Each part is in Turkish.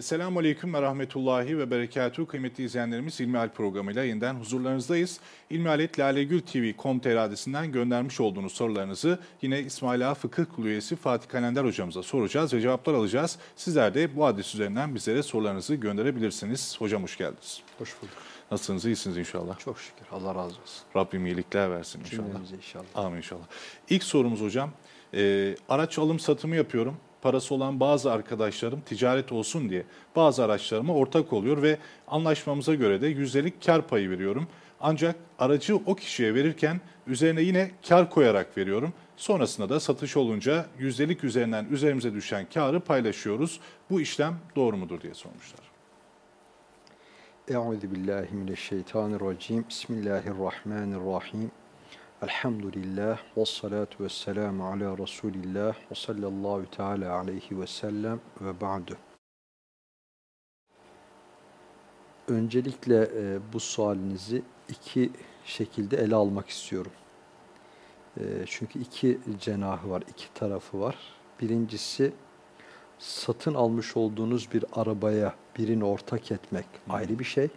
Selamun Aleyküm ve Rahmetullahi ve Berekatuhu kıymetli izleyenlerimiz İlmihal programıyla yeniden huzurlarınızdayız. İlmihaletlalegültv.com.tr adresinden göndermiş olduğunuz sorularınızı yine İsmaila Fıkıh Kulu üyesi Fatih Kalender hocamıza soracağız ve cevaplar alacağız. Sizler de bu adres üzerinden bizlere sorularınızı gönderebilirsiniz. Hocam hoş geldiniz. Hoş bulduk. Nasılsınız? İyisiniz inşallah. Çok şükür. Allah razı olsun. Rabbim iyilikler versin inşallah. Cümlemize inşallah. Amin inşallah. İlk sorumuz hocam. Ee, araç alım satımı yapıyorum. Parası olan bazı arkadaşlarım ticaret olsun diye bazı araçlarıma ortak oluyor ve anlaşmamıza göre de yüzdelik kar payı veriyorum. Ancak aracı o kişiye verirken üzerine yine kar koyarak veriyorum. Sonrasında da satış olunca yüzdelik üzerinden üzerimize düşen karı paylaşıyoruz. Bu işlem doğru mudur diye sormuşlar. Euzu billahi mineşşeytanirracim. Bismillahirrahmanirrahim. Elhamdülillah ve salatu ve selamu ala Resulillah ve sallallahu teala aleyhi ve sellem ve ba'du. Öncelikle e, bu sualinizi iki şekilde ele almak istiyorum. E, çünkü iki cenahı var, iki tarafı var. Birincisi satın almış olduğunuz bir arabaya birini ortak etmek ayrı bir şey.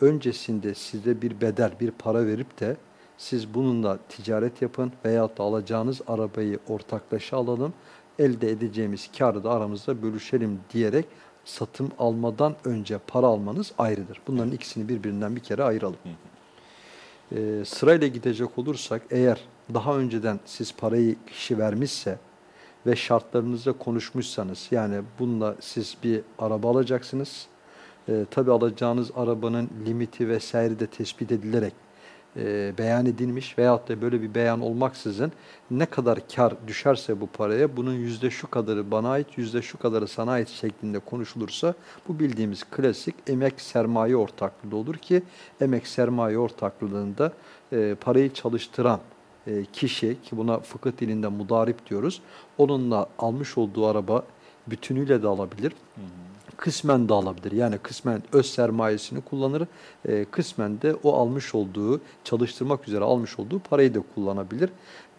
Öncesinde size bir bedel, bir para verip de siz bununla ticaret yapın veyahut da alacağınız arabayı ortaklaşa alalım, elde edeceğimiz karı da aramızda bölüşelim diyerek satım almadan önce para almanız ayrıdır. Bunların ikisini birbirinden bir kere ayıralım. Ee, sırayla gidecek olursak eğer daha önceden siz parayı kişi vermişse ve şartlarınızda konuşmuşsanız yani bununla siz bir araba alacaksınız. Ee, Tabi alacağınız arabanın limiti vesaire de tespit edilerek e, beyan edilmiş veyahut da böyle bir beyan olmaksızın ne kadar kar düşerse bu paraya bunun yüzde şu kadarı bana ait yüzde şu kadarı sana ait şeklinde konuşulursa bu bildiğimiz klasik emek sermaye ortaklığı olur ki emek sermaye ortaklığında e, parayı çalıştıran e, kişi ki buna fıkıh dilinde mudarip diyoruz onunla almış olduğu araba bütünüyle de alabilir. Hı hı kısmen de alabilir. Yani kısmen öz sermayesini kullanır, e, kısmen de o almış olduğu, çalıştırmak üzere almış olduğu parayı da kullanabilir.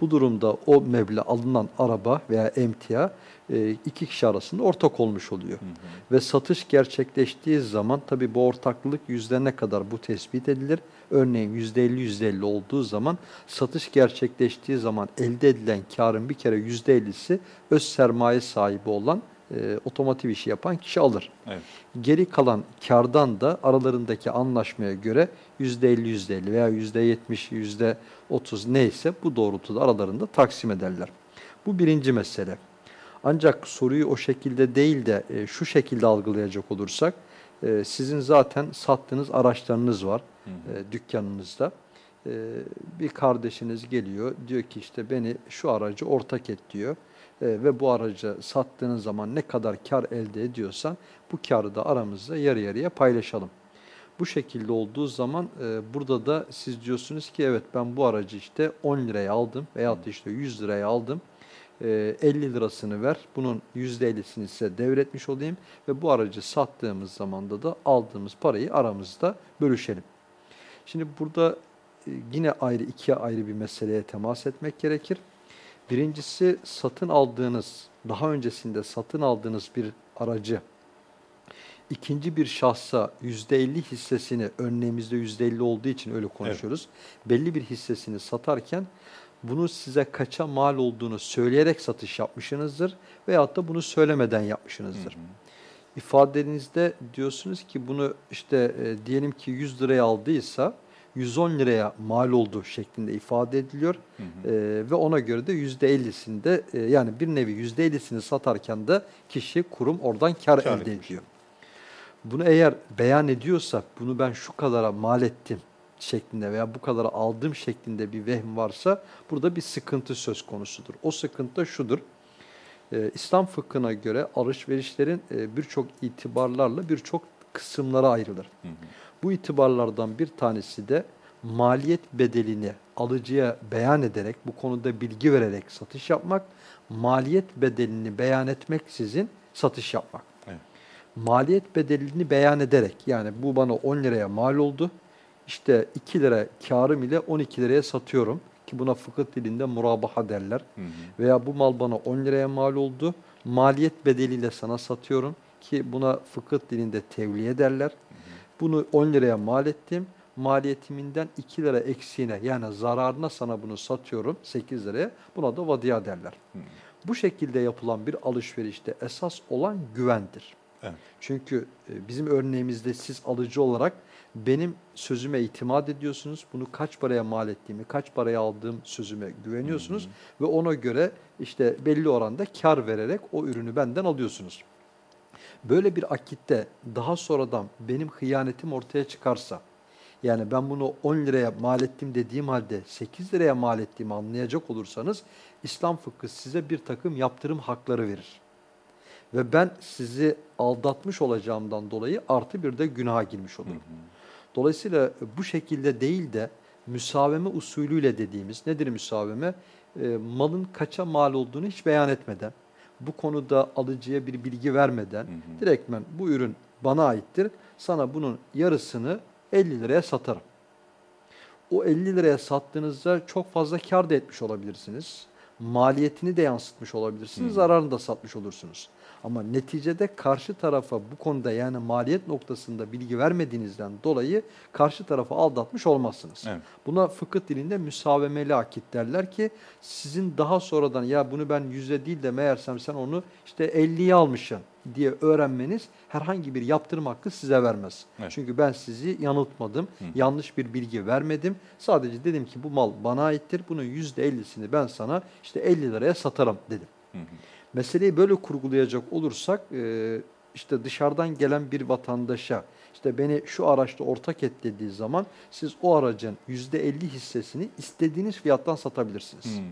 Bu durumda o meblağ alınan araba veya emtia e, iki kişi arasında ortak olmuş oluyor. Hı hı. Ve satış gerçekleştiği zaman tabii bu ortaklık yüzde ne kadar bu tespit edilir. Örneğin yüzde elli yüzde elli olduğu zaman satış gerçekleştiği zaman elde edilen karın bir kere yüzde ellisi öz sermaye sahibi olan e, otomotiv işi yapan kişi alır. Evet. Geri kalan kardan da aralarındaki anlaşmaya göre %50, %50 veya %70, %30 neyse bu doğrultuda aralarında taksim ederler. Bu birinci mesele. Ancak soruyu o şekilde değil de e, şu şekilde algılayacak olursak, e, sizin zaten sattığınız araçlarınız var hı hı. E, dükkanınızda. E, bir kardeşiniz geliyor, diyor ki işte beni şu aracı ortak et diyor ve bu aracı sattığınız zaman ne kadar kar elde ediyorsan bu karı da aramızda yarı yarıya paylaşalım. Bu şekilde olduğu zaman e, burada da siz diyorsunuz ki evet ben bu aracı işte 10 liraya aldım veyahut da işte 100 liraya aldım. E, 50 lirasını ver, bunun %50'sini size devretmiş olayım ve bu aracı sattığımız zamanda da aldığımız parayı aramızda bölüşelim. Şimdi burada e, yine ayrı ikiye ayrı bir meseleye temas etmek gerekir. Birincisi satın aldığınız, daha öncesinde satın aldığınız bir aracı ikinci bir şahsa %50 hissesini, örneğimizde %50 olduğu için öyle konuşuyoruz. Evet. Belli bir hissesini satarken bunu size kaça mal olduğunu söyleyerek satış yapmışsınızdır veyahut da bunu söylemeden yapmışsınızdır. Hı hı. İfadenizde diyorsunuz ki bunu işte e, diyelim ki 100 liraya aldıysa 110 liraya mal oldu şeklinde ifade ediliyor. Hı hı. E, ve ona göre de %50'sinde e, yani bir nevi %50'sini satarken de kişi, kurum oradan kar, kar elde etmiş. ediyor. Bunu eğer beyan ediyorsak bunu ben şu kadara mal ettim şeklinde veya bu kadara aldım şeklinde bir vehm varsa burada bir sıkıntı söz konusudur. O sıkıntı da şudur. Ee, İslam fıkhına göre alışverişlerin e, birçok itibarlarla birçok kısımlara ayrılır. Hı hı. Bu itibarlardan bir tanesi de maliyet bedelini alıcıya beyan ederek, bu konuda bilgi vererek satış yapmak, maliyet bedelini beyan etmek sizin satış yapmak. Evet. Maliyet bedelini beyan ederek, yani bu bana 10 liraya mal oldu, işte 2 lira karım ile 12 liraya satıyorum ki buna fıkıh dilinde murabaha derler. Hı hı. Veya bu mal bana 10 liraya mal oldu, maliyet bedeliyle sana satıyorum ki buna fıkıh dilinde tevliye derler. Bunu 10 liraya mal ettim. Maliyetiminden 2 lira eksiğine yani zararına sana bunu satıyorum 8 liraya. Buna da vadiya derler. Bu şekilde yapılan bir alışverişte esas olan güvendir. Evet. Çünkü e, bizim örneğimizde siz alıcı olarak benim sözüme itimat ediyorsunuz. Bunu kaç paraya mal ettiğimi, kaç paraya aldığım sözüme güveniyorsunuz. Ve ona göre işte belli oranda kar vererek o ürünü benden alıyorsunuz. Böyle bir akitte daha sonradan benim hıyanetim ortaya çıkarsa, yani ben bunu 10 liraya mal ettim dediğim halde 8 liraya mal ettiğimi anlayacak olursanız İslam fıkhı size bir takım yaptırım hakları verir. Ve ben sizi aldatmış olacağımdan dolayı artı bir de günaha girmiş olurum. Dolayısıyla bu şekilde değil de müsaveme usulüyle dediğimiz nedir müsaveme? E, malın kaça mal olduğunu hiç beyan etmeden, bu konuda alıcıya bir bilgi vermeden direktmen bu ürün bana aittir. Sana bunun yarısını 50 liraya satarım. O 50 liraya sattığınızda çok fazla kar da etmiş olabilirsiniz. Maliyetini de yansıtmış olabilirsiniz, zararını da satmış olursunuz. Ama neticede karşı tarafa bu konuda yani maliyet noktasında bilgi vermediğinizden dolayı karşı tarafı aldatmış olmazsınız. Evet. Buna fıkıh dilinde müsavemeli akit derler ki sizin daha sonradan ya bunu ben yüzde değil de meğersem sen onu işte 50'ye almışsın diye öğrenmeniz herhangi bir yaptırım hakkı size vermez. Evet. Çünkü ben sizi yanıltmadım, yanlış bir bilgi vermedim. Sadece dedim ki bu mal bana aittir, bunun yüzde 50'sini ben sana işte 50 liraya satarım dedim. Meseleyi böyle kurgulayacak olursak e, işte dışarıdan gelen bir vatandaşa işte beni şu araçta ortak et dediği zaman siz o aracın %50 hissesini istediğiniz fiyattan satabilirsiniz. Hmm.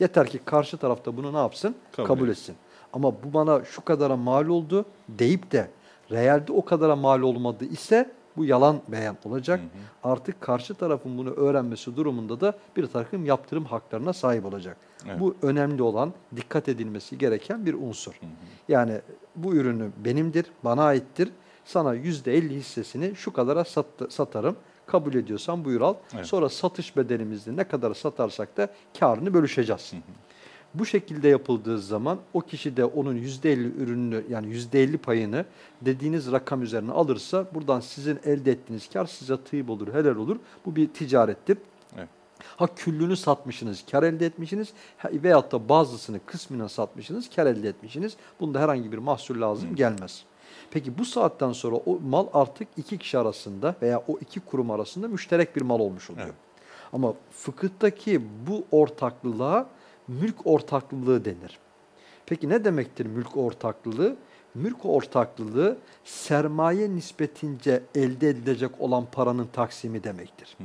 Yeter ki karşı tarafta bunu ne yapsın? Kabul Kabul, etsin. Ama bu bana şu kadara mal oldu deyip de realde o kadara mal olmadı ise bu yalan beyan olacak. Artık karşı tarafın bunu öğrenmesi durumunda da bir takım yaptırım haklarına sahip olacak. Evet. Bu önemli olan, dikkat edilmesi gereken bir unsur. Yani bu ürünü benimdir, bana aittir. Sana %50 hissesini şu kadara sat- satarım. Kabul ediyorsan buyur al. Evet. Sonra satış bedelimizde ne kadar satarsak da karını bölüşeceğiz. Bu şekilde yapıldığı zaman o kişi de onun %50 ürününü yani %50 payını dediğiniz rakam üzerine alırsa buradan sizin elde ettiğiniz kar size tıyıp olur, helal olur. Bu bir ticarettir. Ha küllünü satmışsınız, kar elde etmişsiniz veyahut da bazısını kısmına satmışsınız, kar elde etmişsiniz. Bunda herhangi bir mahsul lazım gelmez. Peki bu saatten sonra o mal artık iki kişi arasında veya o iki kurum arasında müşterek bir mal olmuş oluyor. Evet. Ama fıkıhtaki bu ortaklılığa mülk ortaklılığı denir. Peki ne demektir mülk ortaklılığı? Mülk ortaklılığı sermaye nispetince elde edilecek olan paranın taksimi demektir.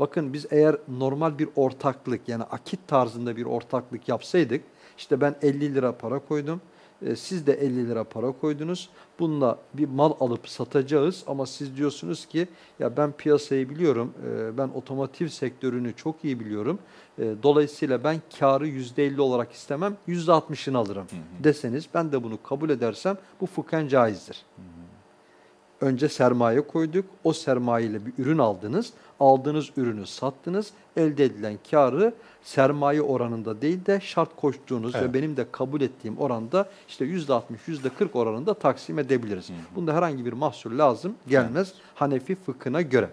Bakın biz eğer normal bir ortaklık yani akit tarzında bir ortaklık yapsaydık işte ben 50 lira para koydum. e, Siz de 50 lira para koydunuz. Bununla bir mal alıp satacağız ama siz diyorsunuz ki ya ben piyasayı biliyorum. e, Ben otomotiv sektörünü çok iyi biliyorum. E, Dolayısıyla ben karı %50 olarak istemem. %60'ını alırım deseniz ben de bunu kabul edersem bu fıkhen caizdir. Önce sermaye koyduk. O sermayeyle bir ürün aldınız. Aldığınız ürünü sattınız. Elde edilen karı sermaye oranında değil de şart koştuğunuz Evet. ve benim de kabul ettiğim oranda işte %60, %40 oranında taksim edebiliriz. Bunda herhangi bir mahsur lazım gelmez Hanefi fıkhına göre.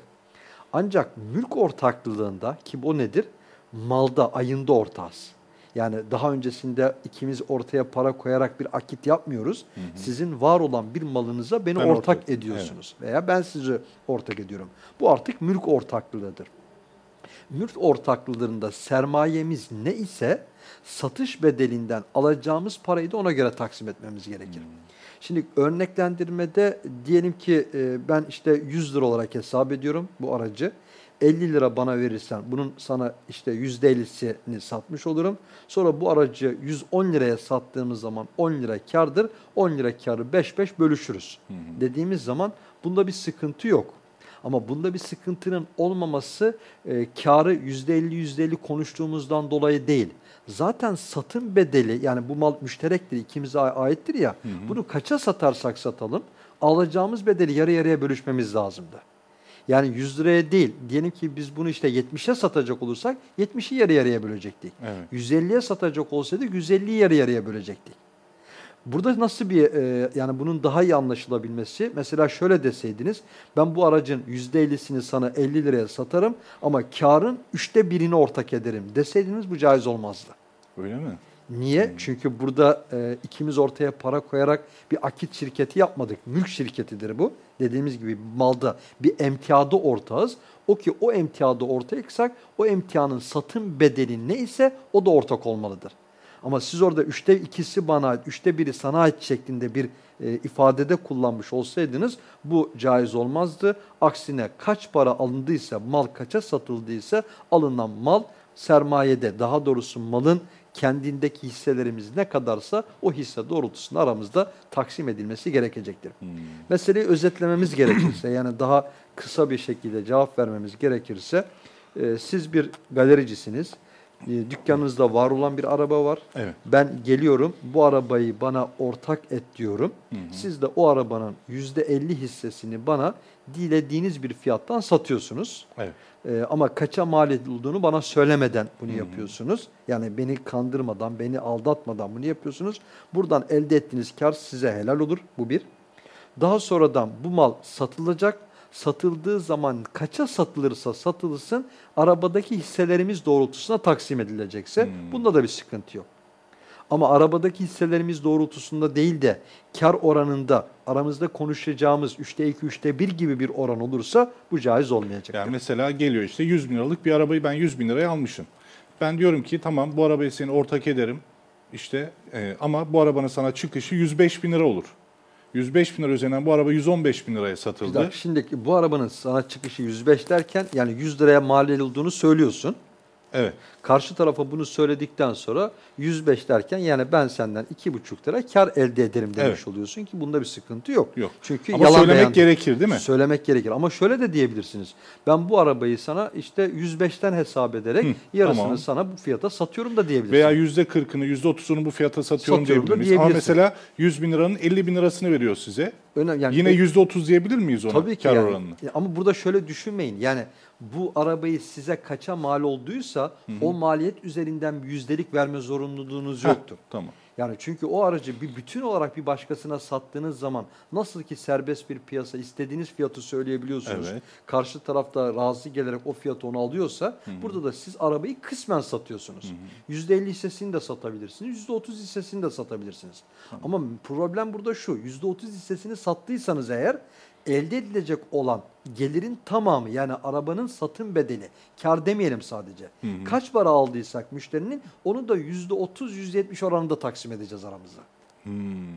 Ancak mülk ortaklığında ki bu nedir? Malda, ayında ortağız. Yani daha öncesinde ikimiz ortaya para koyarak bir akit yapmıyoruz. Sizin var olan bir malınıza beni Ben ortak ortak- ediyorsunuz veya ben sizi ortak ediyorum. Bu artık mülk ortaklığıdır. Mülk ortaklığında sermayemiz ne ise satış bedelinden alacağımız parayı da ona göre taksim etmemiz gerekir. Şimdi örneklendirmede diyelim ki e, ben işte 100 lira olarak hesap ediyorum bu aracı. 50 lira bana verirsen bunun sana işte %50'sini satmış olurum. Sonra bu aracı 110 liraya sattığımız zaman 10 lira kardır. 10 lira karı 5-5 bölüşürüz. Dediğimiz zaman bunda bir sıkıntı yok. Ama bunda bir sıkıntının olmaması e, karı %50 %50 konuştuğumuzdan dolayı değil. Zaten satın bedeli yani bu mal müşterektir ikimize aittir ya bunu kaça satarsak satalım alacağımız bedeli yarı yarıya bölüşmemiz lazımdı. Yani 100 liraya değil diyelim ki biz bunu işte 70'e satacak olursak 70'i yarı yarıya bölecektik. Evet. 150'ye satacak olsaydı 150'yi yarı yarıya bölecektik. Burada nasıl bir e, yani bunun daha iyi anlaşılabilmesi mesela şöyle deseydiniz ben bu aracın %50'sini sana 50 liraya satarım ama karın üçte birini ortak ederim deseydiniz bu caiz olmazdı. Öyle mi? Niye? Çünkü burada e, ikimiz ortaya para koyarak bir akit şirketi yapmadık. Mülk şirketidir bu. Dediğimiz gibi malda bir emtiada ortağız. O ki o emtiada ortaksak o emtianın satın bedeli neyse o da ortak olmalıdır. Ama siz orada üçte ikisi bana ait, üçte biri sana ait şeklinde bir e, ifadede kullanmış olsaydınız bu caiz olmazdı. Aksine kaç para alındıysa, mal kaça satıldıysa alınan mal sermayede daha doğrusu malın kendindeki hisselerimiz ne kadarsa o hisse doğrultusunda aramızda taksim edilmesi gerekecektir. Hmm. Meseleyi özetlememiz gerekirse yani daha kısa bir şekilde cevap vermemiz gerekirse e, siz bir galericisiniz. E, dükkanınızda var olan bir araba var. Evet. Ben geliyorum bu arabayı bana ortak et diyorum. Hı hı. Siz de o arabanın %50 hissesini bana dilediğiniz bir fiyattan satıyorsunuz. Evet. Ee, ama kaça mal edildiğini bana söylemeden bunu Hı hı. yapıyorsunuz. Yani beni kandırmadan, beni aldatmadan bunu yapıyorsunuz. Buradan elde ettiğiniz kar size helal olur. Bu bir. Daha sonradan bu mal satılacak. Satıldığı zaman kaça satılırsa satılsın arabadaki hisselerimiz doğrultusunda taksim edilecekse Hmm. bunda da bir sıkıntı yok. Ama arabadaki hisselerimiz doğrultusunda değil de kar oranında aramızda konuşacağımız üçte iki, üçte bir gibi bir oran olursa bu caiz olmayacaktır. Yani mesela geliyor işte 100 bin liralık bir arabayı ben 100 bin liraya almışım. Ben diyorum ki tamam bu arabayı seni ortak ederim işte e, ama bu arabanın sana çıkışı 105 bin lira olur. 105 bin lira üzerinden bu araba 115 bin liraya Bir satıldı. dakika, şimdi bu arabanın sana çıkışı 105 derken yani 100 liraya mal edildiğini söylüyorsun. Evet. Karşı tarafa bunu söyledikten sonra 105 derken yani ben senden 2,5 lira kar elde ederim demiş Evet. oluyorsun ki bunda bir sıkıntı yok. Yok. Çünkü Ama yalan söylemek beyandır. gerekir değil mi? Söylemek gerekir ama şöyle de diyebilirsiniz. Ben bu arabayı sana işte 105'ten hesap ederek Hı, yarısını tamam. sana bu fiyata satıyorum da diyebilirsin. Veya %40'ını %30'unu bu fiyata satıyorum, Satıyorum da diyebilir miyiz? Ama diyebilirsin. mesela 100 bin liranın 50 bin lirasını veriyor size. Önemli, yani Yine %30 diyebilir miyiz ona Tabii ki kar yani. oranını? Ya Ama burada şöyle düşünmeyin. Yani bu arabayı size kaça mal olduysa o maliyet üzerinden bir yüzdelik verme zorunluluğunuz Heh, yoktur. Tamam. Yani çünkü o aracı bir bütün olarak bir başkasına sattığınız zaman nasıl ki serbest bir piyasa istediğiniz fiyatı söyleyebiliyorsunuz. Evet. Karşı tarafta razı gelerek o fiyatı onu alıyorsa burada da siz arabayı kısmen satıyorsunuz. %50 hissesini de satabilirsiniz. %30 hissesini de satabilirsiniz. Ama problem burada şu. %30 hissesini sattıysanız eğer elde edilecek olan gelirin tamamı yani arabanın satın bedeli kar demeyelim sadece. Kaç para aldıysak müşterinin onu da %30-%70 oranında taksim edeceğiz aramızda. Hmm.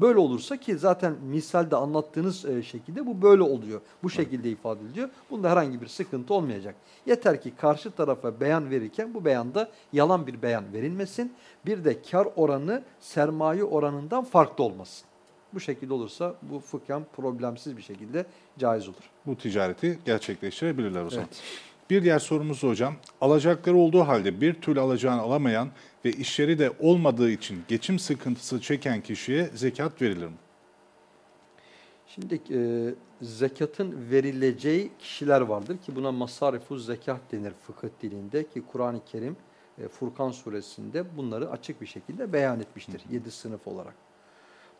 Böyle olursa ki zaten misalde anlattığınız e, şekilde bu böyle oluyor. Bu şekilde ifade ediliyor. Bunda herhangi bir sıkıntı olmayacak. Yeter ki karşı tarafa beyan verirken bu beyanda yalan bir beyan verilmesin. Bir de kar oranı sermaye oranından farklı olmasın. Bu şekilde olursa bu fıkhen problemsiz bir şekilde caiz olur. Bu ticareti gerçekleştirebilirler o zaman. Evet. Bir diğer sorumuz hocam. Alacakları olduğu halde bir türlü alacağını alamayan ve işleri de olmadığı için geçim sıkıntısı çeken kişiye zekat verilir mi? Şimdi e, zekatın verileceği kişiler vardır ki buna masarifu zekat denir fıkıh dilinde ki Kur'an-ı Kerim e, Furkan suresinde bunları açık bir şekilde beyan etmiştir. Yedi sınıf olarak.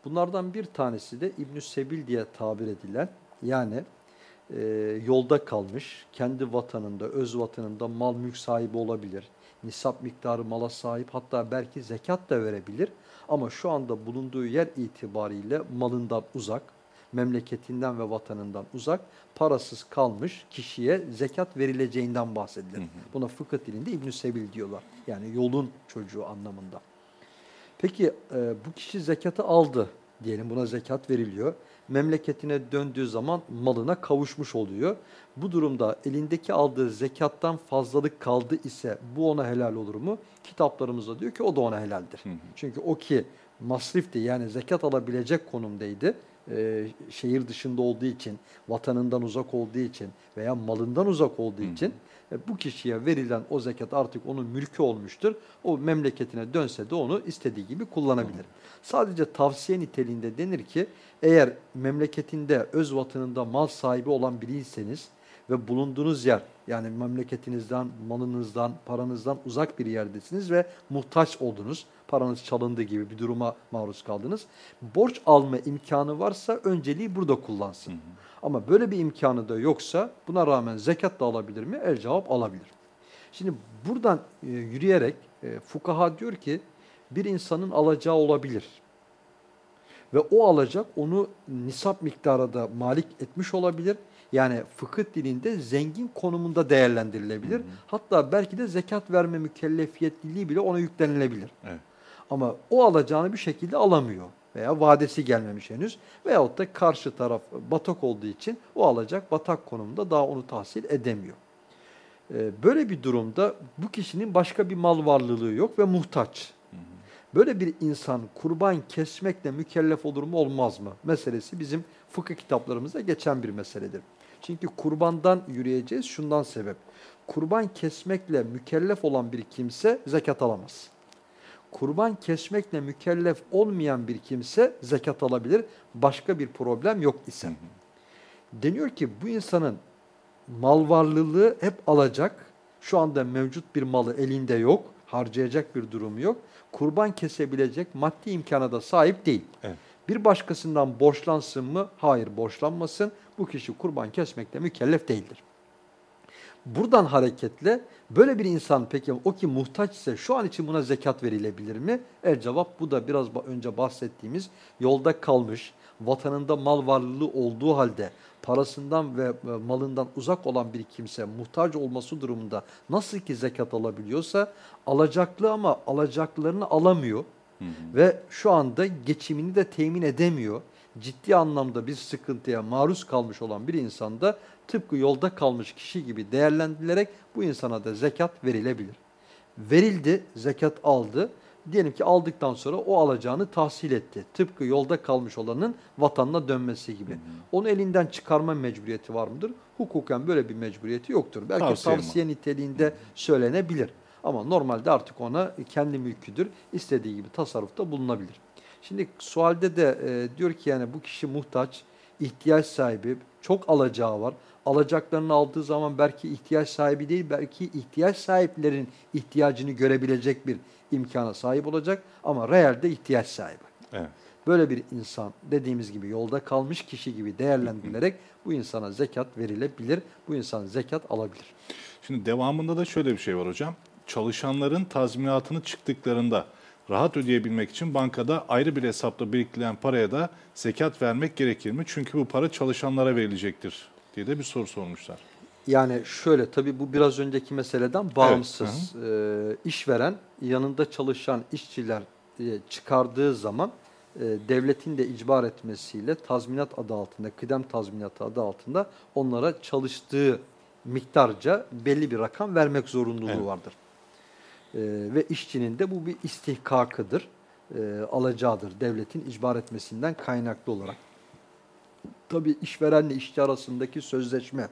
Bunlardan bir tanesi de İbn Sebil diye tabir edilen yani e, yolda kalmış, kendi vatanında, öz vatanında mal mülk sahibi olabilir. Nisap miktarı mala sahip hatta belki zekat da verebilir. Ama şu anda bulunduğu yer itibariyle malından uzak, memleketinden ve vatanından uzak, parasız kalmış kişiye zekat verileceğinden bahsedilir. Buna fıkıh dilinde İbn Sebil diyorlar. Yani yolun çocuğu anlamında. Peki e, bu kişi zekatı aldı diyelim buna zekat veriliyor. Memleketine döndüğü zaman malına kavuşmuş oluyor. Bu durumda elindeki aldığı zekattan fazlalık kaldı ise bu ona helal olur mu? Kitaplarımızda diyor ki o da ona helaldir. Çünkü o ki masrifti yani zekat alabilecek konumdaydı. E, şehir dışında olduğu için, vatanından uzak olduğu için veya malından uzak olduğu için e, bu kişiye verilen o zekat artık onun mülkü olmuştur. O memleketine dönse de onu istediği gibi kullanabilir. Sadece tavsiye niteliğinde denir ki eğer memleketinde öz vatanında mal sahibi olan biriyseniz ve bulunduğunuz yer yani memleketinizden, malınızdan, paranızdan uzak bir yerdesiniz ve muhtaç oldunuz. Paranız çalındı gibi bir duruma maruz kaldınız. Borç alma imkanı varsa önceliği burada kullansın. Ama böyle bir imkanı da yoksa buna rağmen zekat da alabilir mi? El cevap alabilir. Şimdi buradan e, yürüyerek e, fukaha diyor ki bir insanın alacağı olabilir. Ve o alacak onu nisap miktarı da malik etmiş olabilir. Yani fıkıh dilinde zengin konumunda değerlendirilebilir. Hatta belki de zekat verme mükellefiyetliliği bile ona yüklenilebilir. Evet. Ama o alacağını bir şekilde alamıyor veya vadesi gelmemiş henüz veyahut da karşı taraf batak olduğu için o alacak batak konumunda daha onu tahsil edemiyor. Ee, Böyle bir durumda bu kişinin başka bir mal varlılığı yok ve muhtaç. Böyle bir insan kurban kesmekle mükellef olur mu olmaz mı? Meselesi bizim fıkıh kitaplarımızda geçen bir meseledir. Çünkü kurbandan yürüyeceğiz şundan sebep. Kurban kesmekle mükellef olan bir kimse zekat alamaz. Kurban kesmekle mükellef olmayan bir kimse zekat alabilir. Başka bir problem yok ise. Deniyor ki bu insanın mal varlılığı hep alacak. Şu anda mevcut bir malı elinde yok. Harcayacak bir durumu yok. Kurban kesebilecek maddi imkana da sahip değil. Evet. Bir başkasından borçlansın mı? Hayır borçlanmasın. Bu kişi kurban kesmekle mükellef değildir. Buradan hareketle böyle bir insan peki o ki muhtaç ise şu an için buna zekat verilebilir mi? El cevap bu da biraz önce bahsettiğimiz yolda kalmış, vatanında mal varlığı olduğu halde parasından ve e, malından uzak olan bir kimse muhtaç olması durumunda nasıl ki zekat alabiliyorsa alacaklı ama alacaklarını alamıyor ve şu anda geçimini de temin edemiyor. Ciddi anlamda bir sıkıntıya maruz kalmış olan bir insanda tıpkı yolda kalmış kişi gibi değerlendirilerek bu insana da zekat verilebilir. Verildi, zekat aldı. Diyelim ki aldıktan sonra o alacağını tahsil etti. Tıpkı yolda kalmış olanın vatanına dönmesi gibi. Onu elinden çıkarma mecburiyeti var mıdır? Hukuken böyle bir mecburiyeti yoktur. Belki Tavsiye tavsiye, niteliğinde söylenebilir. Ama normalde artık ona kendi mülküdür. İstediği gibi tasarrufta bulunabilir. Şimdi sualde de e, diyor ki yani bu kişi muhtaç, ihtiyaç sahibi, çok alacağı var. Alacaklarını aldığı zaman belki ihtiyaç sahibi değil, belki ihtiyaç sahiplerin ihtiyacını görebilecek bir imkana sahip olacak ama realde ihtiyaç sahibi. Evet. Böyle bir insan dediğimiz gibi yolda kalmış kişi gibi değerlendirilerek bu insana zekat verilebilir. Bu insan zekat alabilir. Şimdi devamında da şöyle bir şey var hocam. Çalışanların tazminatını çıktıklarında rahat ödeyebilmek için bankada ayrı bir hesapta biriktirilen paraya da zekat vermek gerekir mi? Çünkü bu para çalışanlara verilecektir diye de bir soru sormuşlar. Yani şöyle tabii bu biraz önceki meseleden bağımsız. Ee, işveren yanında çalışan işçiler e, çıkardığı zaman e, devletin de icbar etmesiyle tazminat adı altında, kıdem tazminatı adı altında onlara çalıştığı miktarca belli bir rakam vermek zorunluluğu Evet. vardır. Ee, ve işçinin de bu bir istihkakıdır, e, alacağıdır devletin icbar etmesinden kaynaklı olarak. Tabii işverenle işçi arasındaki sözleşme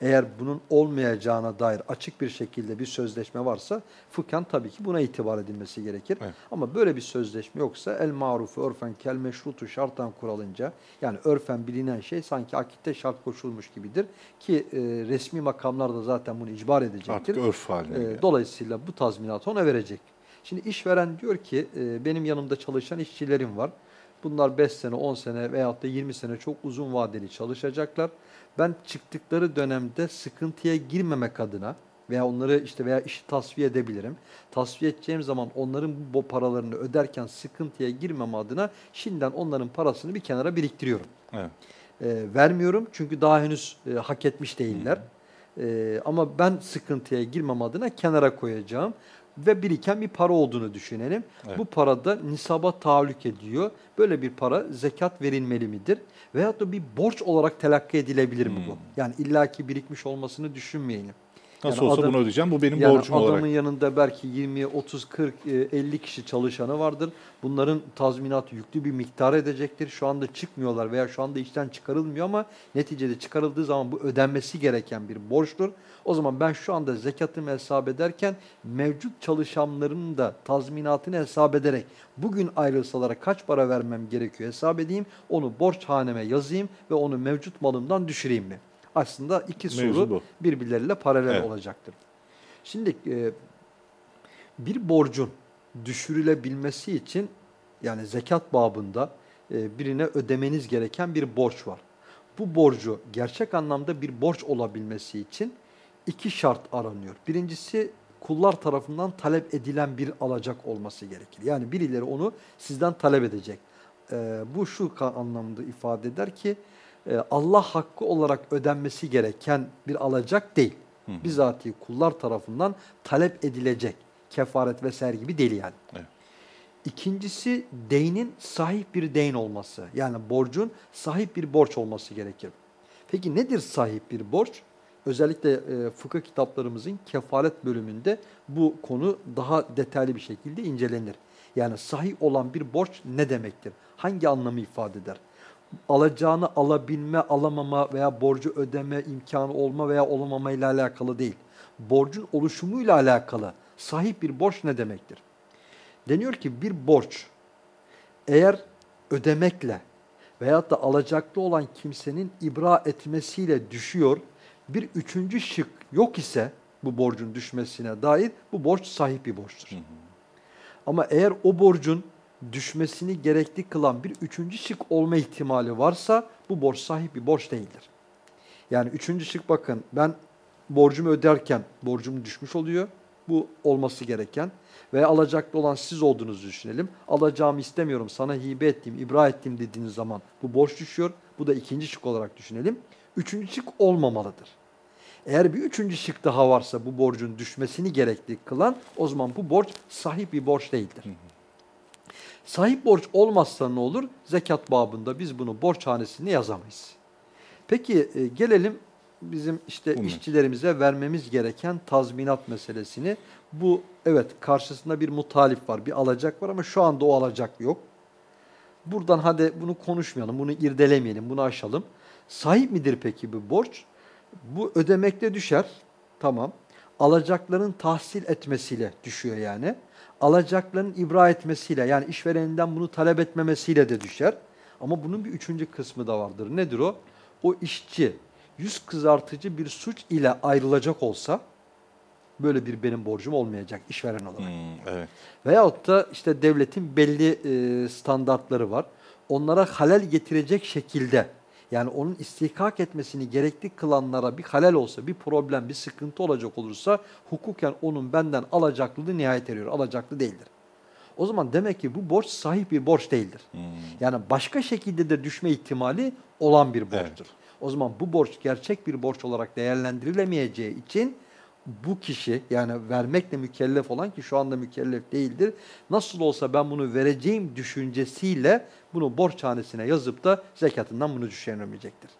eğer bunun olmayacağına dair açık bir şekilde bir sözleşme varsa fıkhen tabii ki buna itibar edilmesi gerekir. Evet. Ama böyle bir sözleşme yoksa el marufu örfen kel meşrutu şartan kuralınca yani örfen bilinen şey sanki akitte şart koşulmuş gibidir ki e, resmi makamlar da zaten bunu icbar edecektir. Artık örf haline geldi. dolayısıyla bu tazminatı ona verecek. Şimdi işveren diyor ki e, benim yanımda çalışan işçilerim var. Bunlar 5 sene, 10 sene veyahut da 20 sene çok uzun vadeli çalışacaklar. Ben çıktıkları dönemde sıkıntıya girmemek adına veya onları işte veya işi tasfiye edebilirim. Tasfiye edeceğim zaman onların bu paralarını öderken sıkıntıya girmem adına şimdiden onların parasını bir kenara biriktiriyorum. Evet. E, vermiyorum çünkü daha henüz e, hak etmiş değiller. E, ama ben sıkıntıya girmem adına kenara koyacağım ve biriken bir para olduğunu düşünelim. Evet. Bu para da nisaba tahallük ediyor. Böyle bir para zekat verilmeli midir? Veyahut da bir borç olarak telakki edilebilir mi bu? Yani illaki birikmiş olmasını düşünmeyelim. Nasıl Yani olsa adam- bunu ödeyeceğim. Bu benim yani borcum adamın olarak. yanında belki 20, 30, 40, e, 50 kişi çalışanı vardır. Bunların tazminatı yüklü bir miktar edecektir. Şu anda çıkmıyorlar veya şu anda işten çıkarılmıyor ama neticede çıkarıldığı zaman bu ödenmesi gereken bir borçtur. O zaman ben şu anda zekatımı hesap ederken mevcut çalışanların da tazminatını hesap ederek bugün ayrılsalara kaç para vermem gerekiyor hesap edeyim. Onu borç haneme yazayım ve onu mevcut malımdan düşüreyim mi? Aslında iki Mevzu soru bu. birbirleriyle paralel Evet. olacaktır. Şimdi e, bir borcun düşürülebilmesi için yani zekat babında e, birine ödemeniz gereken bir borç var. Bu borcu gerçek anlamda bir borç olabilmesi için iki şart aranıyor. Birincisi kullar tarafından talep edilen bir alacak olması gerekir. Yani birileri onu sizden talep edecek. E, bu şu anlamda ifade eder ki Allah hakkı olarak ödenmesi gereken bir alacak değil. Hı hı. Bizatihi kullar tarafından talep edilecek. Kefaret vesaire gibi değil yani. Evet. İkincisi deynin sahip bir deyn olması. Yani borcun sahip bir borç olması gerekir. Peki nedir sahip bir borç? Özellikle e, fıkıh kitaplarımızın kefaret bölümünde bu konu daha detaylı bir şekilde incelenir. Yani sahip olan bir borç ne demektir? Hangi anlamı ifade eder? Alacağını alabilme, alamama veya borcu ödeme imkanı olma veya olamama ile alakalı değil. Borcun oluşumuyla alakalı sahip bir borç ne demektir? Deniyor ki bir borç eğer ödemekle veyahut da alacaklı olan kimsenin ibra etmesiyle düşüyor, bir üçüncü şık yok ise bu borcun düşmesine dair bu borç sahip bir borçtur. Ama eğer o borcun düşmesini gerekli kılan bir üçüncü şık olma ihtimali varsa bu borç sahip bir borç değildir. Yani üçüncü şık bakın ben borcumu öderken borcum düşmüş oluyor. Bu olması gereken veya alacaklı olan siz olduğunuzu düşünelim. Alacağımı istemiyorum sana hibe ettim, ibra ettim dediğiniz zaman bu borç düşüyor. Bu da ikinci şık olarak düşünelim. Üçüncü şık olmamalıdır. Eğer bir üçüncü şık daha varsa bu borcun düşmesini gerekli kılan o zaman bu borç sahip bir borç değildir. Sahip borç olmazsa ne olur? Zekat babında biz bunu borç hanesine yazamayız. Peki e, gelelim bizim işte Bunlar. işçilerimize vermemiz gereken tazminat meselesini. Bu evet karşısında bir mutalif var, bir alacak var ama şu anda o alacak yok. Buradan hadi bunu konuşmayalım, bunu irdelemeyelim, bunu aşalım. Sahip midir peki bu borç? Bu ödemekte düşer, tamam. Alacakların tahsil etmesiyle düşüyor yani. Alacakların ibra etmesiyle yani işvereninden bunu talep etmemesiyle de düşer. Ama bunun bir üçüncü kısmı da vardır. Nedir o? O işçi yüz kızartıcı bir suç ile ayrılacak olsa böyle bir benim borcum olmayacak işveren olarak. Hmm, evet. Veyahut da işte devletin belli e, standartları var. Onlara halel getirecek şekilde yani onun istihkak etmesini gerekli kılanlara bir halel olsa, bir problem, bir sıkıntı olacak olursa hukuken onun benden alacaklılığı nihayet eriyor. Alacaklı değildir. O zaman demek ki bu borç sahip bir borç değildir. Hmm. Yani başka şekilde de düşme ihtimali olan bir borçtur. Evet. O zaman bu borç gerçek bir borç olarak değerlendirilemeyeceği için bu kişi yani vermekle mükellef olan ki şu anda mükellef değildir. Nasıl olsa ben bunu vereceğim düşüncesiyle bunu borçhanesine yazıp da zekatından bunu düşüremeyecektir.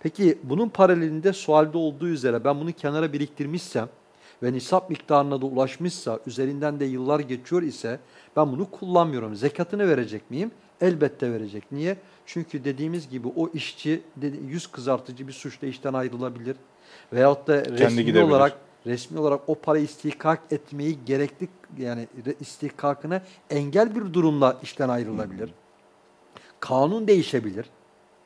Peki bunun paralelinde sualde olduğu üzere ben bunu kenara biriktirmişsem ve nisap miktarına da ulaşmışsa, üzerinden de yıllar geçiyor ise ben bunu kullanmıyorum. Zekatını verecek miyim? Elbette verecek. Niye? Çünkü dediğimiz gibi o işçi yüz kızartıcı bir suçla işten ayrılabilir. Veyahut da resmi gidebilir. olarak resmi olarak o para istihkak etmeyi gerekli yani istihkakına engel bir durumla işten ayrılabilir. Kanun değişebilir.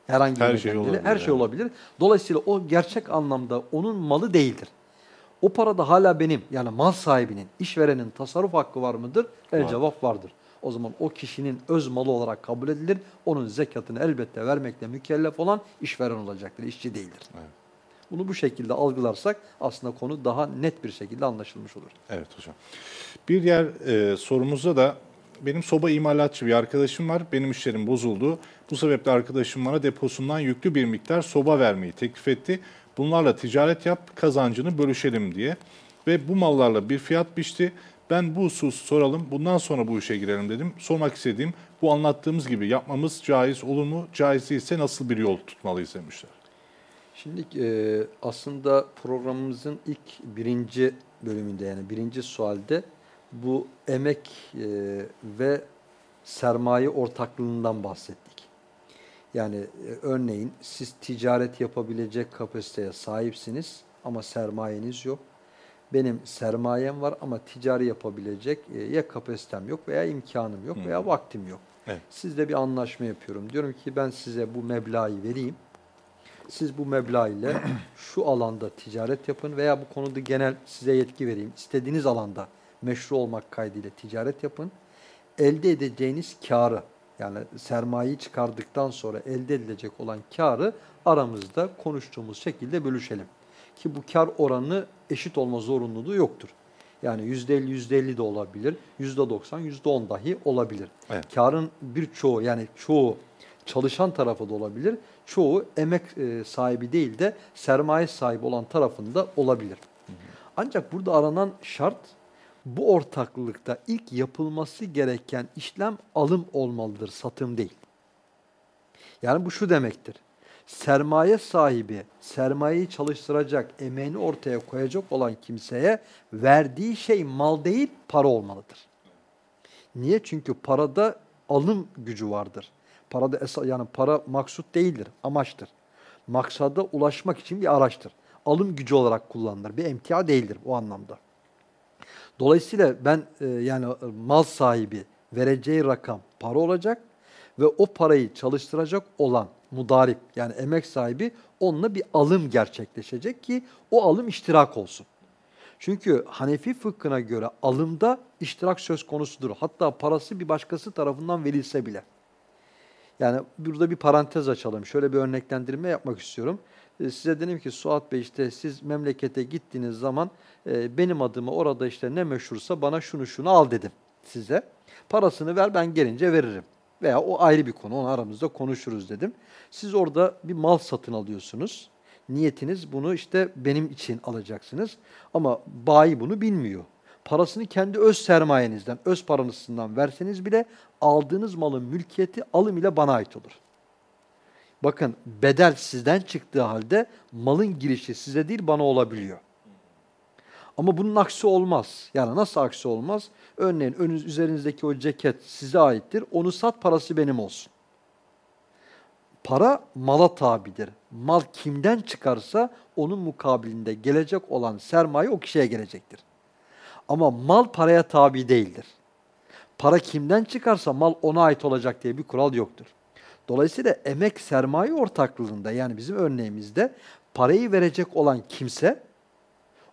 Herhangi Her bir şey olabilir, Her şey evet. olabilir. Dolayısıyla o gerçek anlamda onun malı değildir. O parada hala benim yani mal sahibinin, işverenin tasarruf hakkı var mıdır? El Var. cevap vardır. O zaman o kişinin öz malı olarak kabul edilir. Onun zekatını elbette vermekle mükellef olan işveren olacaktır, işçi değildir. Evet. Bunu bu şekilde algılarsak aslında konu daha net bir şekilde anlaşılmış olur. Evet hocam. Bir diğer e, sorumuzda da benim soba imalatçı bir arkadaşım var. Benim işlerim bozuldu. Bu sebeple arkadaşım bana deposundan yüklü bir miktar soba vermeyi teklif etti. Bunlarla ticaret yap, kazancını bölüşelim diye. Ve bu mallarla bir fiyat biçti. Ben bu hususu soralım, bundan sonra bu işe girelim dedim. Sormak istediğim bu anlattığımız gibi yapmamız caiz olur mu? Caiz değilse nasıl bir yol tutmalıyız demişler. Şimdi e, aslında programımızın ilk birinci bölümünde yani birinci sualde bu emek e, ve sermaye ortaklığından bahsettik. Yani e, örneğin siz ticaret yapabilecek kapasiteye sahipsiniz ama sermayeniz yok. Benim sermayem var ama ticari yapabilecek e, ya kapasitem yok veya imkanım yok veya vaktim yok. Evet. Sizle bir anlaşma yapıyorum. Diyorum ki ben size bu meblağı vereyim. Siz bu meblağ ile şu alanda ticaret yapın veya bu konuda genel size yetki vereyim. İstediğiniz alanda meşru olmak kaydıyla ticaret yapın. Elde edeceğiniz karı yani sermayeyi çıkardıktan sonra elde edilecek olan karı aramızda konuştuğumuz şekilde bölüşelim. Ki bu kar oranı eşit olma zorunluluğu yoktur. Yani %50, %50 de olabilir, %90, %10 dahi olabilir. Evet. Karın birçoğu yani çoğu çalışan tarafı da olabilir, çoğu emek e, sahibi değil de sermaye sahibi olan tarafında olabilir. Ancak burada aranan şart bu ortaklıkta ilk yapılması gereken işlem alım olmalıdır, satım değil. Yani bu şu demektir. Sermaye sahibi, sermayeyi çalıştıracak, emeğini ortaya koyacak olan kimseye verdiği şey mal değil, para olmalıdır. Niye? Çünkü parada alım gücü vardır. Parada esa, yani para maksut değildir, amaçtır. Maksada ulaşmak için bir araçtır. Alım gücü olarak kullanılır. Bir emtia değildir o anlamda. Dolayısıyla ben e, yani mal sahibi vereceği rakam para olacak ve o parayı çalıştıracak olan mudarip yani emek sahibi onunla bir alım gerçekleşecek ki o alım iştirak olsun. Çünkü Hanefi fıkhına göre alımda iştirak söz konusudur. Hatta parası bir başkası tarafından verilse bile. Yani burada bir parantez açalım. Şöyle bir örneklendirme yapmak istiyorum. E, Size dedim ki Suat Bey işte siz memlekete gittiğiniz zaman e, benim adıma orada işte ne meşhursa bana şunu şunu al dedim size. Parasını ver ben gelince veririm. Veya o ayrı bir konu onu aramızda konuşuruz dedim. Siz orada bir mal satın alıyorsunuz. Niyetiniz bunu işte benim için alacaksınız. Ama bayi bunu bilmiyor. Parasını kendi öz sermayenizden, öz paranızdan verseniz bile aldığınız malın mülkiyeti alım ile bana ait olur. Bakın bedel sizden çıktığı halde malın girişi size değil bana olabiliyor. Ama bunun aksi olmaz. Yani nasıl aksi olmaz? Örneğin önünüz üzerinizdeki o ceket size aittir. Onu sat parası benim olsun. Para mala tabidir. Mal kimden çıkarsa onun mukabilinde gelecek olan sermaye o kişiye gelecektir. Ama mal paraya tabi değildir. Para kimden çıkarsa mal ona ait olacak diye bir kural yoktur. Dolayısıyla emek sermaye ortaklığında yani bizim örneğimizde parayı verecek olan kimse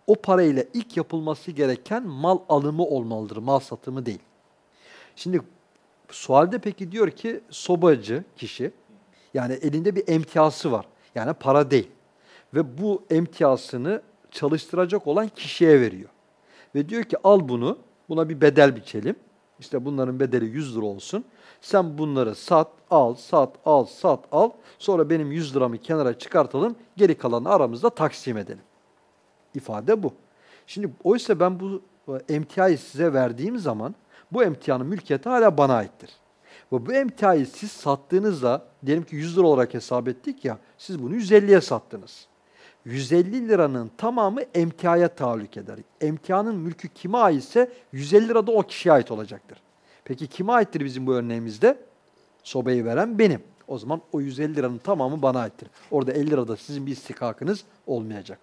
o parayla ilk yapılması gereken mal alımı olmalıdır, mal satımı değil. Şimdi sualde peki diyor ki sobacı kişi yani elinde bir emtiası var. Yani para değil. Ve bu emtiasını çalıştıracak olan kişiye veriyor. Ve diyor ki al bunu, buna bir bedel biçelim. İşte bunların bedeli 100 lira olsun. Sen bunları sat, al, sat, al, sat, al. Sonra benim 100 liramı kenara çıkartalım. Geri kalanı aramızda taksim edelim. İfade bu. Şimdi oysa ben bu e, emtiayı size verdiğim zaman bu emtianın mülkiyeti hala bana aittir. Ve bu emtiayı siz sattığınızda diyelim ki 100 lira olarak hesap ettik ya siz bunu 150'ye sattınız. 150 liranın tamamı emtiaya tahallük eder. Emtianın mülkü kime aitse 150 lira da o kişiye ait olacaktır. Peki kime aittir bizim bu örneğimizde? Sobayı veren benim. O zaman o 150 liranın tamamı bana aittir. Orada 50 lirada sizin bir istikakınız olmayacak.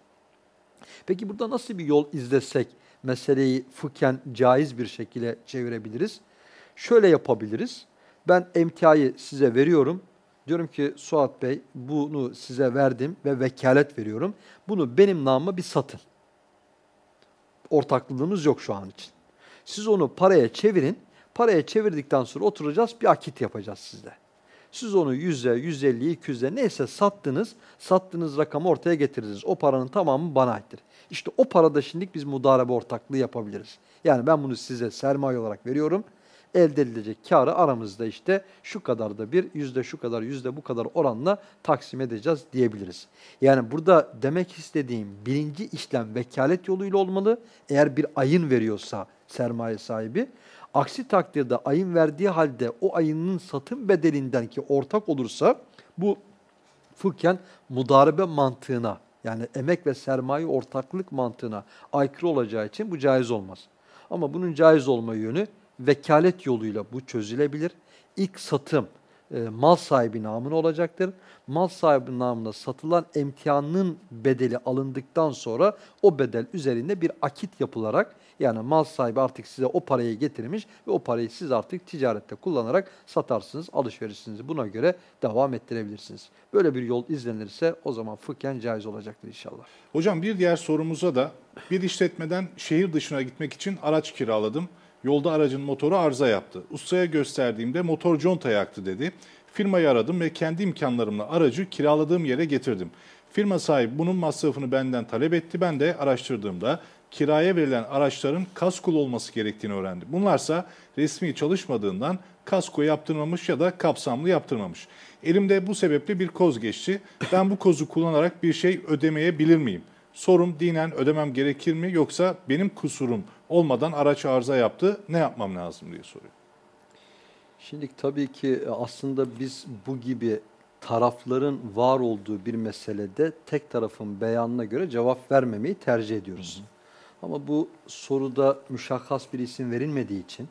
Peki burada nasıl bir yol izlesek meseleyi fıkhen caiz bir şekilde çevirebiliriz? Şöyle yapabiliriz. Ben emtiayı size veriyorum. Diyorum ki Suat Bey bunu size verdim ve vekalet veriyorum. Bunu benim namıma bir satın. Ortaklığımız yok şu an için. Siz onu paraya çevirin. Paraya çevirdikten sonra oturacağız bir akit yapacağız sizde. Siz onu 100'e, 150'ye, 200'e neyse sattınız, sattığınız rakamı ortaya getiririz. O paranın tamamı bana aittir. İşte o parada şimdilik biz mudarebe ortaklığı yapabiliriz. Yani ben bunu size sermaye olarak veriyorum. Elde edilecek karı aramızda işte şu kadar da bir, yüzde şu kadar, yüzde bu kadar oranla taksim edeceğiz diyebiliriz. Yani burada demek istediğim birinci işlem vekalet yoluyla olmalı. Eğer bir ayın veriyorsa sermaye sahibi, Aksi takdirde ayın verdiği halde o ayının satım bedelinden ki ortak olursa bu fıkhen mudarebe mantığına yani emek ve sermaye ortaklık mantığına aykırı olacağı için bu caiz olmaz. Ama bunun caiz olma yönü vekalet yoluyla bu çözülebilir. İlk satım e, mal sahibi namına olacaktır. Mal sahibi namına satılan emtianın bedeli alındıktan sonra o bedel üzerinde bir akit yapılarak yani mal sahibi artık size o parayı getirmiş ve o parayı siz artık ticarette kullanarak satarsınız, alışverişinizi buna göre devam ettirebilirsiniz. Böyle bir yol izlenirse o zaman fıkhen caiz olacaktır inşallah. Hocam bir diğer sorumuza da bir işletmeden şehir dışına gitmek için araç kiraladım. Yolda aracın motoru arıza yaptı. Ustaya gösterdiğimde motor conta yaktı dedi. Firmayı aradım ve kendi imkanlarımla aracı kiraladığım yere getirdim. Firma sahibi bunun masrafını benden talep etti. Ben de araştırdığımda kiraya verilen araçların kaskolu olması gerektiğini öğrendim. Bunlarsa resmi çalışmadığından kasko yaptırmamış ya da kapsamlı yaptırmamış. Elimde bu sebeple bir koz geçti. Ben bu kozu kullanarak bir şey ödemeyebilir miyim? Sorum dinen ödemem gerekir mi yoksa benim kusurum olmadan araç arıza yaptı ne yapmam lazım diye soruyor. Şimdi tabii ki e, aslında biz bu gibi tarafların var olduğu bir meselede tek tarafın beyanına göre cevap vermemeyi tercih ediyoruz. Ama bu soruda müşakkas bir isim verilmediği için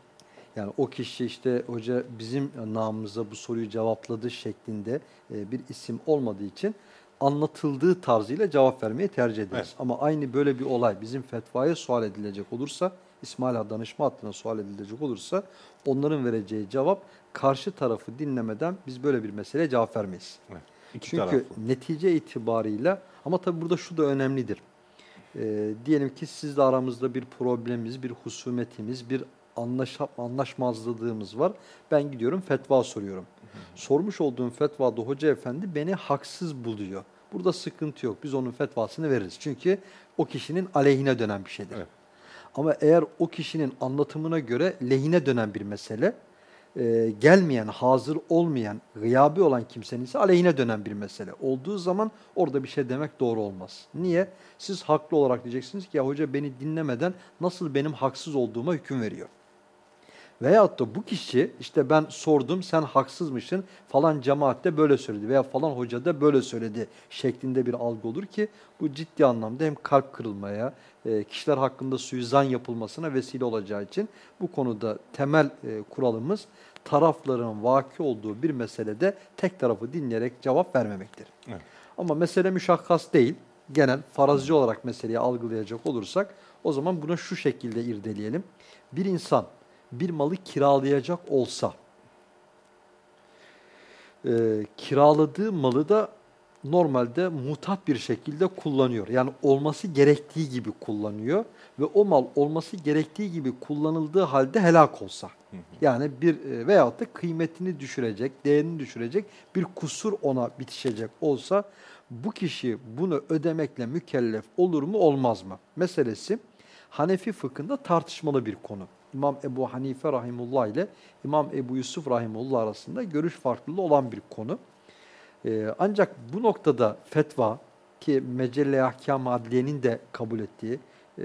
yani o kişi işte hoca bizim namımıza bu soruyu cevapladı şeklinde e, bir isim olmadığı için anlatıldığı tarzıyla cevap vermeyi tercih ederiz. Evet. Ama aynı böyle bir olay bizim fetvaya sual edilecek olursa, İsmaila danışma hattına sual edilecek olursa onların vereceği cevap karşı tarafı dinlemeden biz böyle bir meseleye cevap vermeyiz. Evet. İki Çünkü taraflı. netice itibarıyla ama tabii burada şu da önemlidir. Ee, diyelim ki sizle aramızda bir problemimiz, bir husumetimiz, bir anlaşa, anlaşmazlığımız var. Ben gidiyorum fetva soruyorum. Sormuş olduğum fetvada hoca efendi beni haksız buluyor. Burada sıkıntı yok. Biz onun fetvasını veririz. Çünkü o kişinin aleyhine dönen bir şeydir. Evet. Ama eğer o kişinin anlatımına göre lehine dönen bir mesele, e, gelmeyen, hazır olmayan, gıyabi olan kimsenin ise aleyhine dönen bir mesele olduğu zaman orada bir şey demek doğru olmaz. Niye? Siz haklı olarak diyeceksiniz ki ya hoca beni dinlemeden nasıl benim haksız olduğuma hüküm veriyor. Veyahut da bu kişi işte ben sordum sen haksızmışsın falan cemaatte böyle söyledi veya falan hoca da böyle söyledi şeklinde bir algı olur ki bu ciddi anlamda hem kalp kırılmaya, e, kişiler hakkında suizan yapılmasına vesile olacağı için bu konuda temel e, kuralımız tarafların vaki olduğu bir meselede tek tarafı dinleyerek cevap vermemektir. Evet. Ama mesele müşakkas değil. Genel farazcı olarak meseleyi algılayacak olursak o zaman bunu şu şekilde irdeleyelim. Bir insan bir malı kiralayacak olsa e, kiraladığı malı da normalde mutat bir şekilde kullanıyor. Yani olması gerektiği gibi kullanıyor ve o mal olması gerektiği gibi kullanıldığı halde helak olsa. Yani bir e, veyahut da kıymetini düşürecek, değerini düşürecek bir kusur ona bitişecek olsa bu kişi bunu ödemekle mükellef olur mu olmaz mı? Meselesi Hanefi fıkhında tartışmalı bir konu. İmam Ebu Hanife Rahimullah ile İmam Ebu Yusuf Rahimullah arasında görüş farklılığı olan bir konu. Ee, ancak bu noktada fetva ki Mecelle Ahkam Adliye'nin de kabul ettiği e,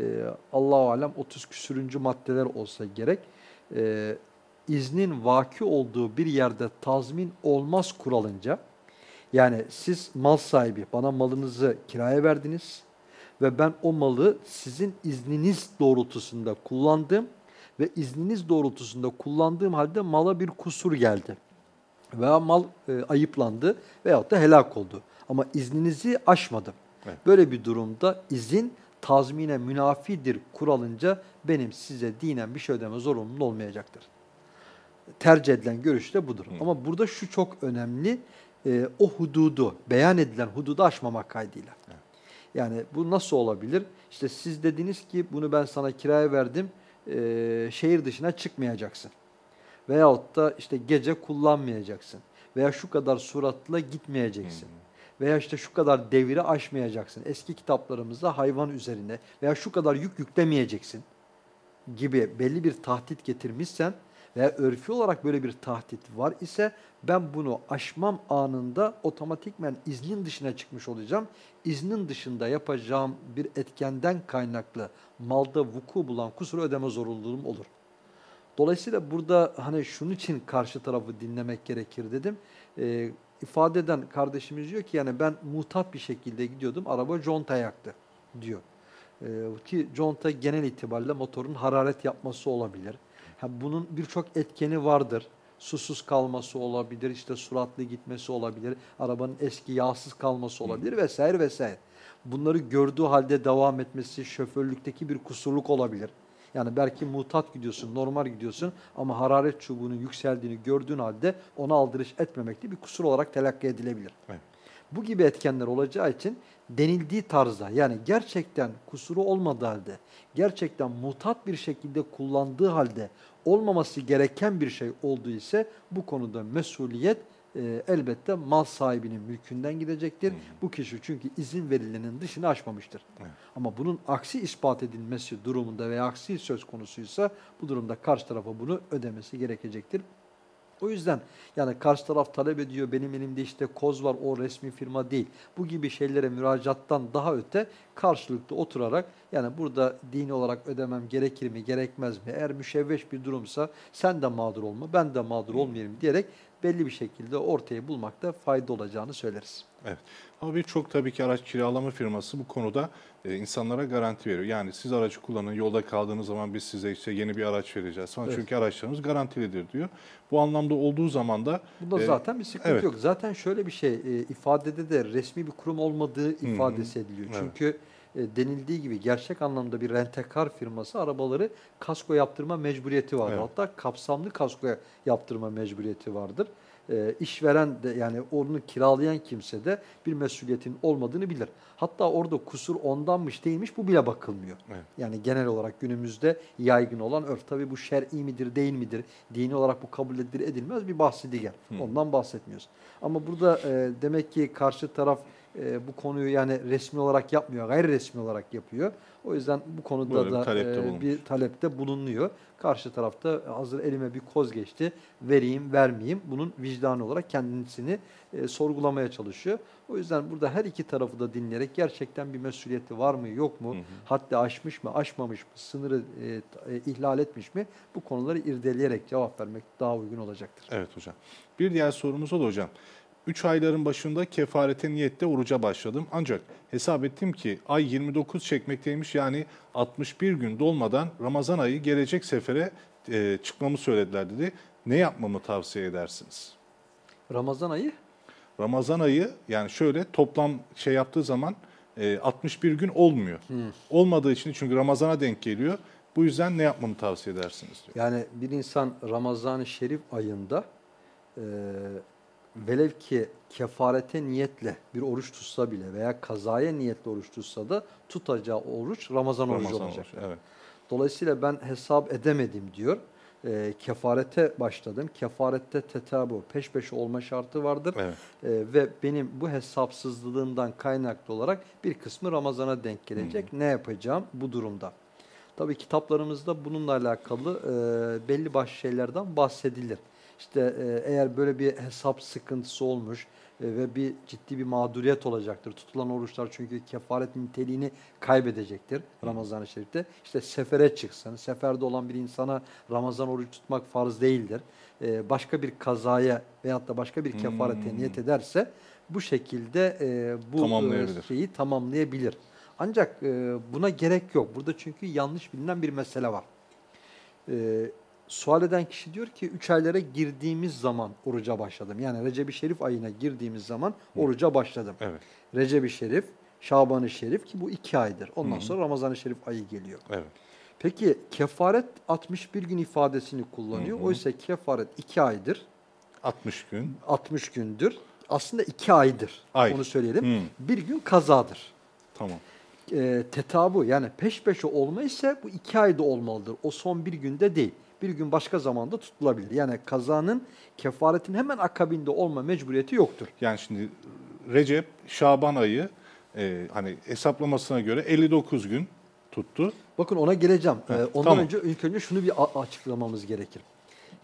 Allahu alem 30 küsürüncü maddeler olsa gerek e, iznin vaki olduğu bir yerde tazmin olmaz kuralınca yani siz mal sahibi bana malınızı kiraya verdiniz ve ben o malı sizin izniniz doğrultusunda kullandım ve izniniz doğrultusunda kullandığım halde mala bir kusur geldi. Veya mal e, ayıplandı veyahut da helak oldu. Ama izninizi aşmadım. Evet. Böyle bir durumda izin tazmine münafidir kuralınca benim size dinen bir şey ödeme zorunluluğum olmayacaktır. Tercih edilen görüş de budur. Ama burada şu çok önemli. e, o hududu, beyan edilen hududu aşmamak kaydıyla. Yani bu nasıl olabilir? İşte siz dediniz ki bunu ben sana kiraya verdim, e, şehir dışına çıkmayacaksın. Veyahut da işte gece kullanmayacaksın. Veya şu kadar suratla gitmeyeceksin. Veya işte şu kadar deviri aşmayacaksın. Eski kitaplarımızda hayvan üzerine veya şu kadar yük yüklemeyeceksin gibi belli bir tahdit getirmişsen veya örfi olarak böyle bir tahdit var ise ben bunu aşmam anında otomatikmen iznin dışına çıkmış olacağım. İznin dışında yapacağım bir etkenden kaynaklı malda vuku bulan kusuru ödeme zorunluluğum olur. Dolayısıyla burada hani şunun için karşı tarafı dinlemek gerekir dedim. Ee, ifade eden kardeşimiz diyor ki yani ben mutat bir şekilde gidiyordum araba conta yaktı diyor. Ee, ki conta genel itibariyle motorun hararet yapması olabilir. Ha, bunun birçok etkeni vardır. susuz kalması olabilir, işte suratlı gitmesi olabilir, arabanın eski yağsız kalması olabilir vesaire vesaire. Bunları gördüğü halde devam etmesi şoförlükteki bir kusurluk olabilir. Yani belki mutat gidiyorsun, normal gidiyorsun ama hararet çubuğunun yükseldiğini gördüğün halde ona aldırış etmemek de bir kusur olarak telakki edilebilir. Evet. Bu gibi etkenler olacağı için denildiği tarzda yani gerçekten kusuru olmadığı halde, gerçekten mutat bir şekilde kullandığı halde olmaması gereken bir şey olduğu ise bu konuda mesuliyet e, elbette mal sahibinin mülkünden gidecektir. Bu kişi çünkü izin verilenin dışını aşmamıştır. Evet. Ama bunun aksi ispat edilmesi durumunda veya aksi söz konusuysa bu durumda karşı tarafa bunu ödemesi gerekecektir. O yüzden yani karşı taraf talep ediyor benim elimde işte koz var o resmi firma değil. Bu gibi şeylere müracaattan daha öte karşılıklı oturarak yani burada dini olarak ödemem gerekir mi gerekmez mi? Eğer müşevveş bir durumsa sen de mağdur olma ben de mağdur olmayayım diyerek belli bir şekilde ortaya bulmakta fayda olacağını söyleriz. Evet. Ama birçok tabii ki araç kiralama firması bu konuda e, insanlara garanti veriyor. Yani siz aracı kullanın, yolda kaldığınız zaman biz size işte yeni bir araç vereceğiz falan. Evet. Çünkü araçlarımız garantilidir diyor. Bu anlamda olduğu zaman da Bunda e, zaten bir sıkıntı evet. yok. Zaten şöyle bir şey e, ifadede de resmi bir kurum olmadığı ifadesi ediliyor. Evet. Çünkü e, denildiği gibi gerçek anlamda bir rentekar firması arabaları kasko yaptırma mecburiyeti vardır. Evet. Hatta kapsamlı kasko yaptırma mecburiyeti vardır. E, işveren de yani onu kiralayan kimse de bir mesuliyetin olmadığını bilir. Hatta orada kusur ondanmış değilmiş bu bile bakılmıyor. Evet. Yani genel olarak günümüzde yaygın olan örf. Tabi bu şer'i midir değil midir? Dini olarak bu kabul edilir edilmez bir bahsi diğer. Ondan bahsetmiyoruz. Ama burada e, demek ki karşı taraf e, bu konuyu yani resmi olarak yapmıyor, gayri resmi olarak yapıyor. O yüzden bu konuda Böyle bir da talepte e, bir talepte bulunuyor. Karşı tarafta hazır elime bir koz geçti, vereyim, vermeyeyim. Bunun vicdanı olarak kendisini e, sorgulamaya çalışıyor. O yüzden burada her iki tarafı da dinleyerek gerçekten bir mesuliyeti var mı, yok mu? Haddi aşmış mı, aşmamış mı, sınırı e, e, ihlal etmiş mi? Bu konuları irdeleyerek cevap vermek daha uygun olacaktır. Evet hocam. Bir diğer sorumuz o da hocam. 3 ayların başında kefarete niyette oruca başladım. Ancak hesap ettim ki ay 29 çekmekteymiş yani 61 gün dolmadan Ramazan ayı gelecek sefere e, çıkmamı söylediler dedi. Ne yapmamı tavsiye edersiniz? Ramazan ayı Ramazan ayı yani şöyle toplam şey yaptığı zaman e, 61 gün olmuyor. Olmadığı için çünkü Ramazan'a denk geliyor. Bu yüzden ne yapmamı tavsiye edersiniz diyor. Yani bir insan Ramazan-ı Şerif ayında e, velev ki kefarete niyetle bir oruç tutsa bile veya kazaya niyetle oruç tutsa da tutacağı oruç Ramazan, orucu Ramazan olacak. orucu, Evet. Dolayısıyla ben hesap edemedim diyor. E, kefarete başladım. Kefarette tetabu peş peşe olma şartı vardır. Evet. E, ve benim bu hesapsızlığından kaynaklı olarak bir kısmı Ramazan'a denk gelecek. Ne yapacağım bu durumda? Tabii kitaplarımızda bununla alakalı e, belli başlı şeylerden bahsedilir. İşte e, eğer böyle bir hesap sıkıntısı olmuş e, ve bir ciddi bir mağduriyet olacaktır. Tutulan oruçlar çünkü kefaret niteliğini kaybedecektir Ramazan-ı Şerif'te. İşte sefere çıksın. Seferde olan bir insana Ramazan orucu tutmak farz değildir. E, başka bir kazaya veyahut da başka bir kefarete niyet ederse bu şekilde bu Tamamlayabilir. şeyi tamamlayabilir. Ancak buna gerek yok. Burada çünkü yanlış bilinen bir mesele var. Sual eden kişi diyor ki 3 aylara girdiğimiz zaman oruca başladım. Yani Recep-i Şerif ayına girdiğimiz zaman oruca başladım. Evet. Recep-i Şerif, Şaban-ı Şerif ki bu 2 aydır. Ondan sonra Ramazan-ı Şerif ayı geliyor. Evet. Peki kefaret 61 gün ifadesini kullanıyor. Oysa kefaret 2 aydır. 60 gün. 60 gündür. Aslında 2 aydır. Ay. Onu söyleyelim. Hı. Bir gün kazadır. Tamam. e, tetabu yani peş peşe olma ise bu iki ayda olmalıdır. O son bir günde değil. Bir gün başka zamanda tutulabilir. Yani kazanın kefaretin hemen akabinde olma mecburiyeti yoktur. Yani şimdi Recep, Şaban ayı e, hani hesaplamasına göre 59 gün tuttu. Bakın ona geleceğim. Heh, Ee, ondan tamam. önce ilk önce şunu bir açıklamamız gerekir.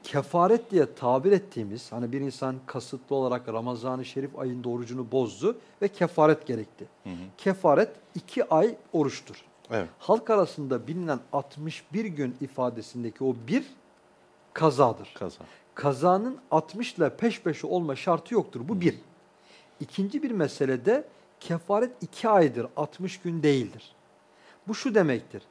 Kefaret diye tabir ettiğimiz hani bir insan kasıtlı olarak Ramazan-ı Şerif ayında orucunu bozdu ve kefaret gerekti. Kefaret iki ay oruçtur. Evet. Halk arasında bilinen 61 gün ifadesindeki o bir kazadır. Kaza. Kazanın 60 ile peş peşe olma şartı yoktur. Bu bir. İkinci bir meselede kefaret iki aydır, 60 gün değildir. Bu şu demektir.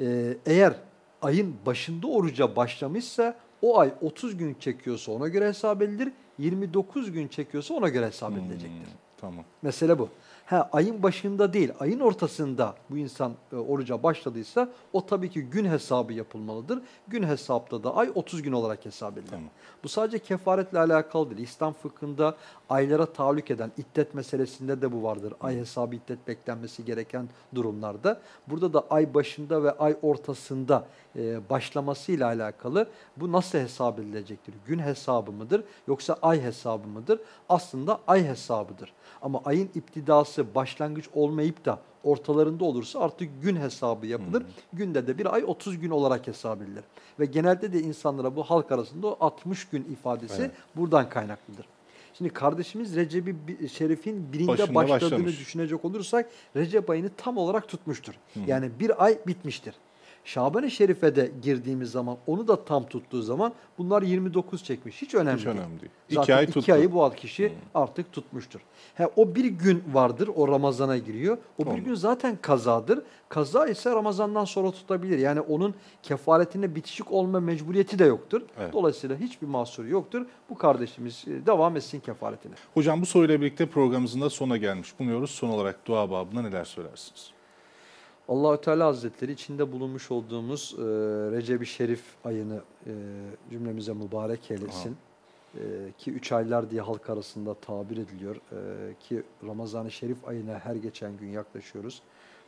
Ee, eğer ayın başında oruca başlamışsa O ay 30 gün çekiyorsa ona göre hesap edilir. 29 gün çekiyorsa ona göre hesap edilecektir. Hmm, tamam. Mesele bu. Ha, ayın başında değil, ayın ortasında bu insan e, oruca başladıysa o tabii ki gün hesabı yapılmalıdır. Gün hesapta da ay 30 gün olarak hesap edilir. Tamam. Bu sadece kefaretle alakalı değil. İslam fıkhında aylara tahallük eden iddet meselesinde de bu vardır. Ay hesabı iddet beklenmesi gereken durumlarda. Burada da ay başında ve ay ortasında e, başlamasıyla alakalı bu nasıl hesap edilecektir? Gün hesabı mıdır yoksa ay hesabı mıdır? Aslında ay hesabıdır. Ama ayın iptidası başlangıç olmayıp da ortalarında olursa artık gün hesabı yapılır. Günde de bir ay 30 gün olarak hesap edilir. Ve genelde de insanlara bu halk arasında o 60 gün ifadesi Evet. buradan kaynaklıdır. Şimdi kardeşimiz Recep-i Bi- Şerif'in birinde Başında başladığını başlamış. düşünecek olursak Recep ayını tam olarak tutmuştur. Yani bir ay bitmiştir. Şaban-ı Şerif'e de girdiğimiz zaman onu da tam tuttuğu zaman bunlar 29 çekmiş. Hiç önemli Hiç değil. önemli değil. İki Zaten ay iki tuttu. ayı bu kişi artık tutmuştur. He, o bir gün vardır, o Ramazan'a giriyor. O bir Olmaz. gün zaten kazadır. Kaza ise Ramazan'dan sonra tutabilir. Yani onun kefaretine bitişik olma mecburiyeti de yoktur. Evet. Dolayısıyla hiçbir mahsuru yoktur. Bu kardeşimiz e, devam etsin kefaretine. Hocam bu soruyla birlikte programımızın da sona gelmiş bulunuyoruz. Son olarak dua babına neler söylersiniz? Allahü Teala Hazretleri içinde bulunmuş olduğumuz e, Recep-i Şerif ayını e, cümlemize mübarek eylesin. E, ki üç aylar diye halk arasında tabir ediliyor. E, ki Ramazan-ı Şerif ayına her geçen gün yaklaşıyoruz.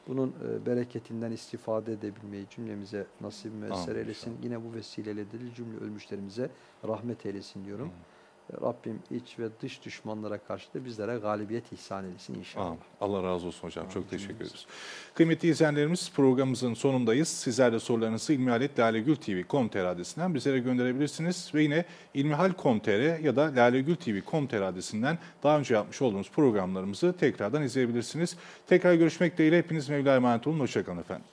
Bunun e, bereketinden istifade edebilmeyi cümlemize nasip müesser Amin eylesin. Yine bu vesileyle de cümle ölmüşlerimize rahmet eylesin diyorum. E, Rabbim iç ve dış düşmanlara karşı da bizlere galibiyet ihsan eylesin inşallah. Amin. Allah razı olsun hocam. Çok teşekkür ederiz. Kıymetli izleyenlerimiz programımızın sonundayız. Sizler de sorularınızı ilmihaletlalegültv.com.tr adresinden bizlere gönderebilirsiniz. Ve yine ilmihal.com.tr ya da lalegültv.com.tr adresinden daha önce yapmış olduğumuz programlarımızı tekrardan izleyebilirsiniz. Tekrar görüşmek dileğiyle hepiniz Mevla'ya emanet olun. Hoşçakalın efendim.